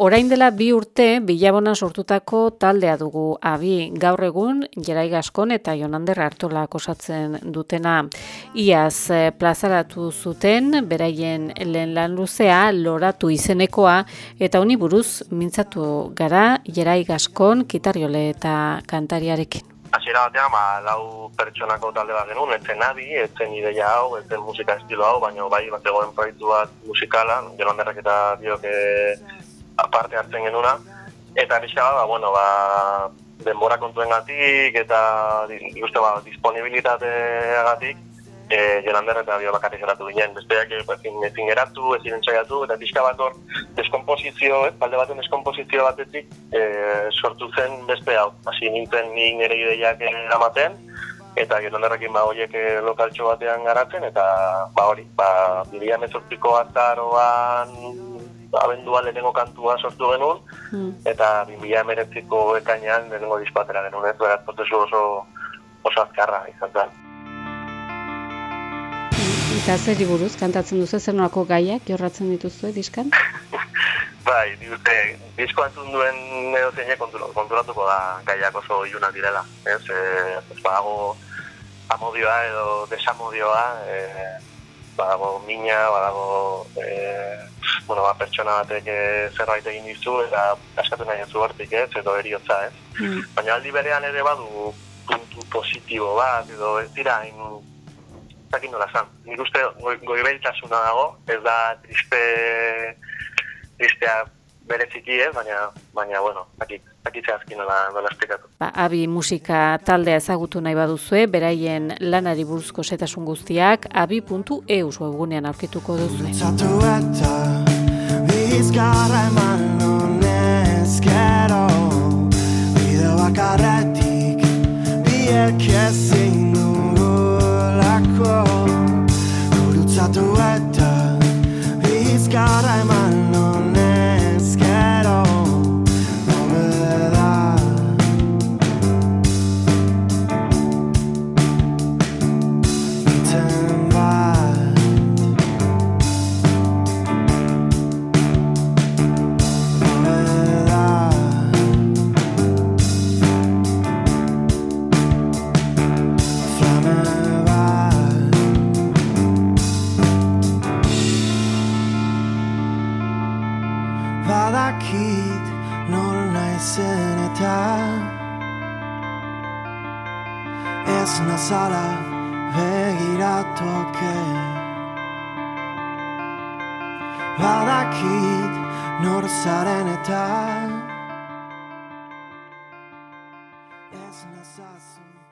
Orain dela bi urte, bilabona sortutako taldea dugu abi gaur egun, Jerai Gaskon eta Jonander Artola osatzen dutena. Iaz eh, plazaratu zuten, beraien lehen lan luzea, loratu izenekoa, eta honi buruz mintzatu gara Jerai Gaskon, kitariole eta kantariarekin. Hasiera batean, ba, lau pertsonako talde bat genuen, etzen abi, etzen ideia hau, etzen musika estilo hau, baina bai, bat egoen proiektu bat musikala, Jonanderrak eta biok aparte hartzen genuna, eta pixka ba, bueno, ba, denbora kontuen gatik, eta uste, ba, disponibilitateagatik, e, Jolander eta bio bakarrik geratu ginen. Besteak ezin, ezin geratu, ezin entzaiatu, eta pixka bat hor, deskomposizio, ez, balde baten deskomposizio batetik, e, sortu zen beste hau. Hasi nintzen nik nire ideiak eramaten, eta Jolanderrekin ba horiek lokaltxo batean garatzen, eta ba hori, ba, bidean ezortziko azaroan abendua lehenengo kantua sortu genuen, hmm. eta 2000 emeretziko ekainean lehenengo dispatera genuen, ez berat prozesu oso, oso azkarra izan zen. Eta zer buruz, kantatzen duzu, zer nolako gaiak jorratzen dituzu, diskan? bai, dute, disko antzun duen edo zeine konturatuko da gaiak oso ilunak direla. Ez, e, ez badago amodioa edo desamodioa, e, badago mina, badago e, bueno, ba, pertsona batek e, zerbait egin dizu eta askatu nahi ez zuertik ez, edo eriotza ez. Mm. Baina aldi berean ere badu puntu positibo bat, edo ez dira, in, zakin nola zan. Nik uste goi, dago, ez da triste, tristea bereziki ez, baina, baina bueno, akit, akitze azkin nola, nola esplikatu. Ba, abi musika taldea ezagutu nahi baduzue, beraien lanari buruzko setasun guztiak, abi.eu webgunean aurkituko duzue. Please, God, I mind. Badakit nol naizen eta. Ez nazala begiratuak badakit nor zaren eta